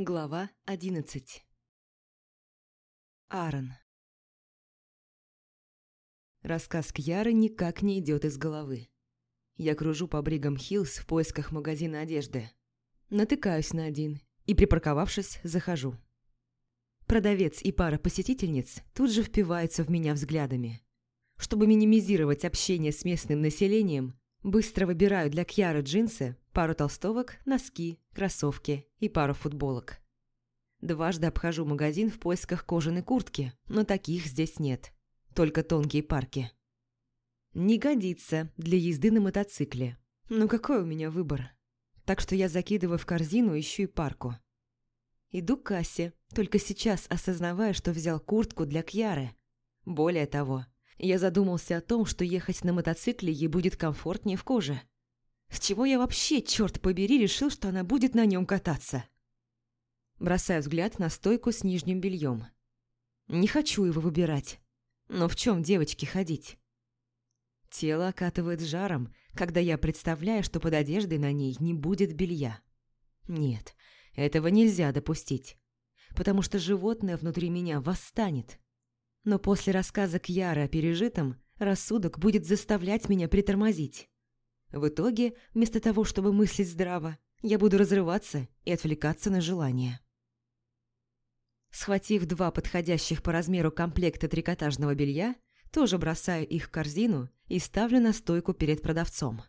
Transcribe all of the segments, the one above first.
Глава одиннадцать. Аарон. Рассказ Кьяры никак не идет из головы. Я кружу по Бригам Хиллз в поисках магазина одежды. Натыкаюсь на один и, припарковавшись, захожу. Продавец и пара посетительниц тут же впиваются в меня взглядами. Чтобы минимизировать общение с местным населением, быстро выбираю для Кьяры джинсы, пару толстовок, носки, кроссовки и пару футболок. Дважды обхожу магазин в поисках кожаной куртки, но таких здесь нет. Только тонкие парки. Не годится для езды на мотоцикле. Ну какой у меня выбор? Так что я закидываю в корзину ищу и парку. Иду к кассе, только сейчас осознавая, что взял куртку для Кьяры. Более того, я задумался о том, что ехать на мотоцикле ей будет комфортнее в коже. С чего я вообще, черт побери, решил, что она будет на нем кататься? Бросаю взгляд на стойку с нижним бельем. Не хочу его выбирать. Но в чем девочке ходить? Тело окатывает жаром, когда я представляю, что под одеждой на ней не будет белья. Нет, этого нельзя допустить, потому что животное внутри меня восстанет. Но после рассказа Кьяры о пережитом, рассудок будет заставлять меня притормозить. В итоге, вместо того, чтобы мыслить здраво, я буду разрываться и отвлекаться на желание. Схватив два подходящих по размеру комплекта трикотажного белья, тоже бросаю их в корзину и ставлю на стойку перед продавцом.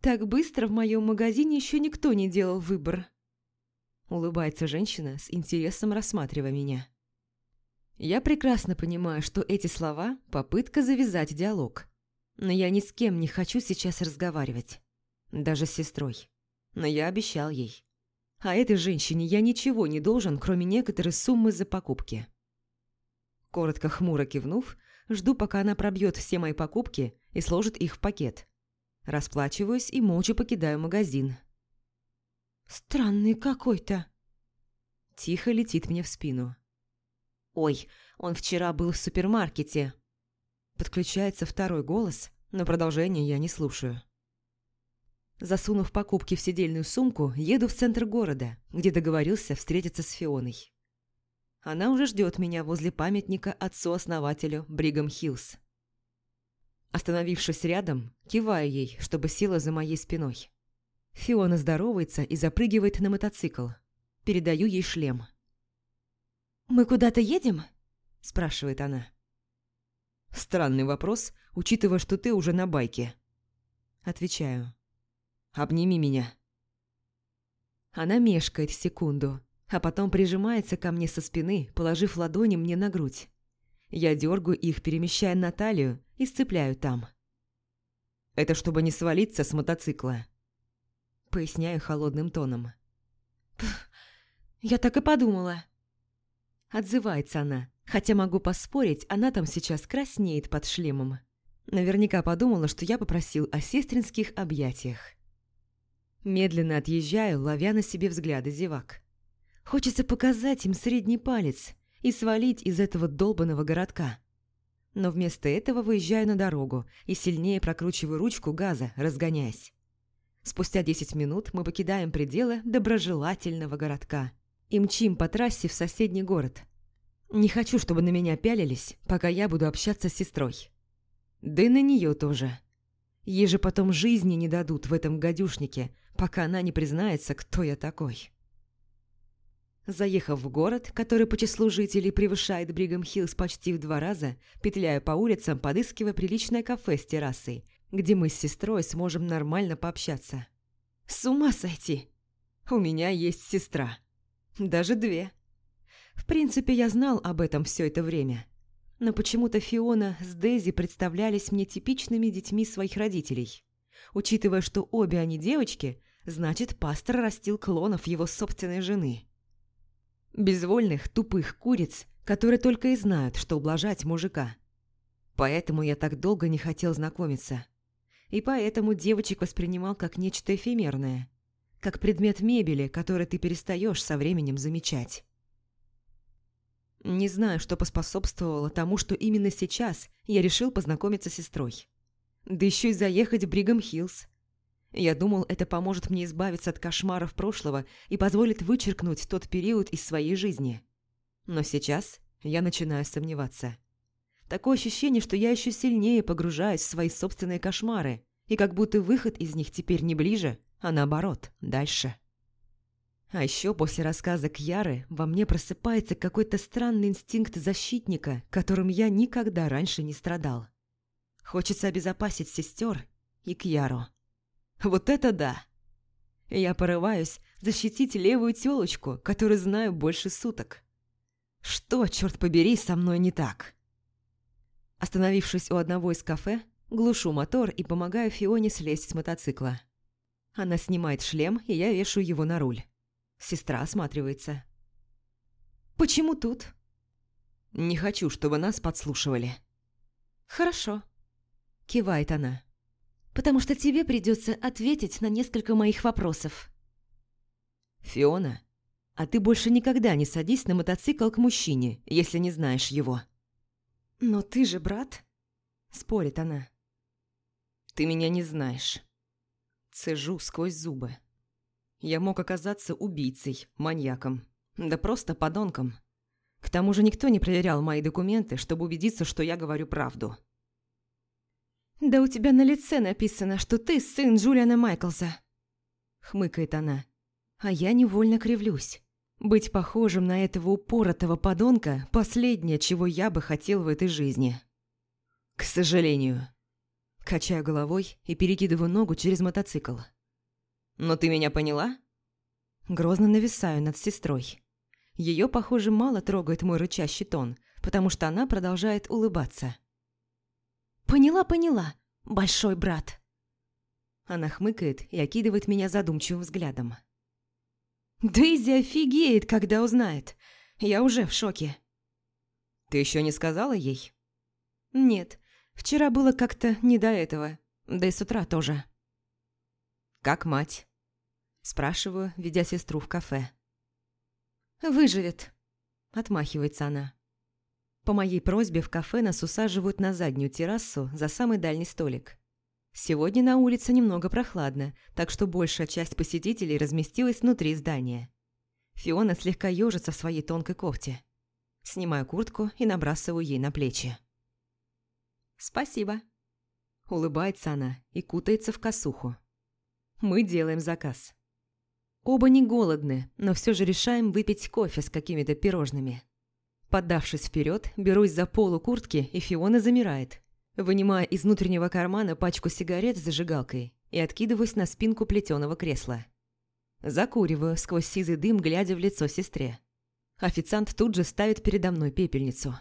«Так быстро в моем магазине еще никто не делал выбор», улыбается женщина с интересом рассматривая меня. Я прекрасно понимаю, что эти слова – попытка завязать диалог. Но я ни с кем не хочу сейчас разговаривать. Даже с сестрой. Но я обещал ей. А этой женщине я ничего не должен, кроме некоторой суммы за покупки. Коротко хмуро кивнув, жду, пока она пробьет все мои покупки и сложит их в пакет. Расплачиваюсь и молча покидаю магазин. «Странный какой-то». Тихо летит мне в спину. «Ой, он вчера был в супермаркете», Подключается второй голос, но продолжение я не слушаю. Засунув покупки в сидельную сумку, еду в центр города, где договорился встретиться с Фионой. Она уже ждет меня возле памятника отцу-основателю Бригам Хиллз. Остановившись рядом, киваю ей, чтобы села за моей спиной. Фиона здоровается и запрыгивает на мотоцикл. Передаю ей шлем. «Мы куда-то едем?» – спрашивает она. Странный вопрос, учитывая, что ты уже на байке. Отвечаю. Обними меня. Она мешкает секунду, а потом прижимается ко мне со спины, положив ладони мне на грудь. Я дергаю их, перемещая на талию и сцепляю там. Это чтобы не свалиться с мотоцикла. Поясняю холодным тоном. «Я так и подумала». Отзывается она, Хотя могу поспорить, она там сейчас краснеет под шлемом. Наверняка подумала, что я попросил о сестринских объятиях. Медленно отъезжаю, ловя на себе взгляды зевак. Хочется показать им средний палец и свалить из этого долбанного городка. Но вместо этого выезжаю на дорогу и сильнее прокручиваю ручку газа, разгоняясь. Спустя 10 минут мы покидаем пределы доброжелательного городка и мчим по трассе в соседний город – не хочу, чтобы на меня пялились, пока я буду общаться с сестрой. Да и на нее тоже. Ей же потом жизни не дадут в этом гадюшнике, пока она не признается, кто я такой. Заехав в город, который по числу жителей превышает Бригам Хиллз почти в два раза, петляя по улицам, подыскивая приличное кафе с террасой, где мы с сестрой сможем нормально пообщаться. С ума сойти! У меня есть сестра. Даже две. В принципе, я знал об этом все это время. Но почему-то Фиона с Дейзи представлялись мне типичными детьми своих родителей. Учитывая, что обе они девочки, значит, пастор растил клонов его собственной жены. Безвольных, тупых куриц, которые только и знают, что ублажать мужика. Поэтому я так долго не хотел знакомиться. И поэтому девочек воспринимал как нечто эфемерное. Как предмет мебели, который ты перестаешь со временем замечать. Не знаю, что поспособствовало тому, что именно сейчас я решил познакомиться с сестрой. Да еще и заехать в Бригам Хиллз. Я думал, это поможет мне избавиться от кошмаров прошлого и позволит вычеркнуть тот период из своей жизни. Но сейчас я начинаю сомневаться. Такое ощущение, что я еще сильнее погружаюсь в свои собственные кошмары, и как будто выход из них теперь не ближе, а наоборот, дальше. А еще после рассказа Кьяры во мне просыпается какой-то странный инстинкт защитника, которым я никогда раньше не страдал. Хочется обезопасить сестер и Кьяру. Вот это да! Я порываюсь защитить левую тёлочку, которую знаю больше суток. Что, черт побери, со мной не так? Остановившись у одного из кафе, глушу мотор и помогаю Фионе слезть с мотоцикла. Она снимает шлем, и я вешаю его на руль. Сестра осматривается. «Почему тут?» «Не хочу, чтобы нас подслушивали». «Хорошо», – кивает она. «Потому что тебе придется ответить на несколько моих вопросов». «Фиона, а ты больше никогда не садись на мотоцикл к мужчине, если не знаешь его». «Но ты же брат?» – спорит она. «Ты меня не знаешь». Цежу сквозь зубы. Я мог оказаться убийцей, маньяком, да просто подонком. К тому же никто не проверял мои документы, чтобы убедиться, что я говорю правду. «Да у тебя на лице написано, что ты сын Джулиана Майклса», — хмыкает она. А я невольно кривлюсь. Быть похожим на этого упоротого подонка – последнее, чего я бы хотел в этой жизни. К сожалению. Качаю головой и перекидываю ногу через мотоцикл. Но ты меня поняла? Грозно нависаю над сестрой. Ее, похоже, мало трогает мой рычащий тон, потому что она продолжает улыбаться. «Поняла, поняла, большой брат!» Она хмыкает и окидывает меня задумчивым взглядом. «Дейзи офигеет, когда узнает. Я уже в шоке». «Ты еще не сказала ей?» «Нет, вчера было как-то не до этого, да и с утра тоже». «Как мать?» Спрашиваю, ведя сестру в кафе. «Выживет», – отмахивается она. По моей просьбе в кафе нас усаживают на заднюю террасу за самый дальний столик. Сегодня на улице немного прохладно, так что большая часть посетителей разместилась внутри здания. Фиона слегка ежится в своей тонкой кофте. Снимаю куртку и набрасываю ей на плечи. «Спасибо», – улыбается она и кутается в косуху. Мы делаем заказ. Оба не голодны, но все же решаем выпить кофе с какими-то пирожными. Поддавшись вперед, берусь за полу куртки, и Фиона замирает, вынимая из внутреннего кармана пачку сигарет с зажигалкой и откидываюсь на спинку плетеного кресла. Закуриваю сквозь сизый дым, глядя в лицо сестре. Официант тут же ставит передо мной пепельницу.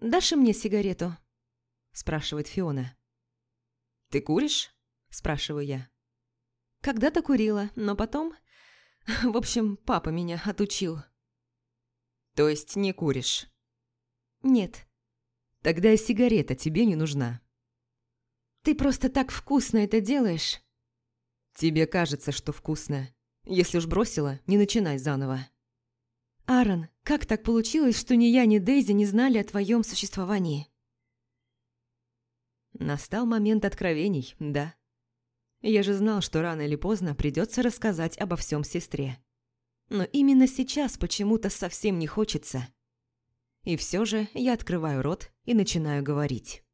«Дашь мне сигарету?» – спрашивает Фиона. «Ты куришь?» – спрашиваю я. Когда-то курила, но потом... В общем, папа меня отучил. То есть не куришь? Нет. Тогда и сигарета тебе не нужна. Ты просто так вкусно это делаешь. Тебе кажется, что вкусно. Если уж бросила, не начинай заново. Аарон, как так получилось, что ни я, ни Дейзи не знали о твоем существовании? Настал момент откровений, да. Я же знал, что рано или поздно придется рассказать обо всем сестре. Но именно сейчас почему-то совсем не хочется. И все же я открываю рот и начинаю говорить.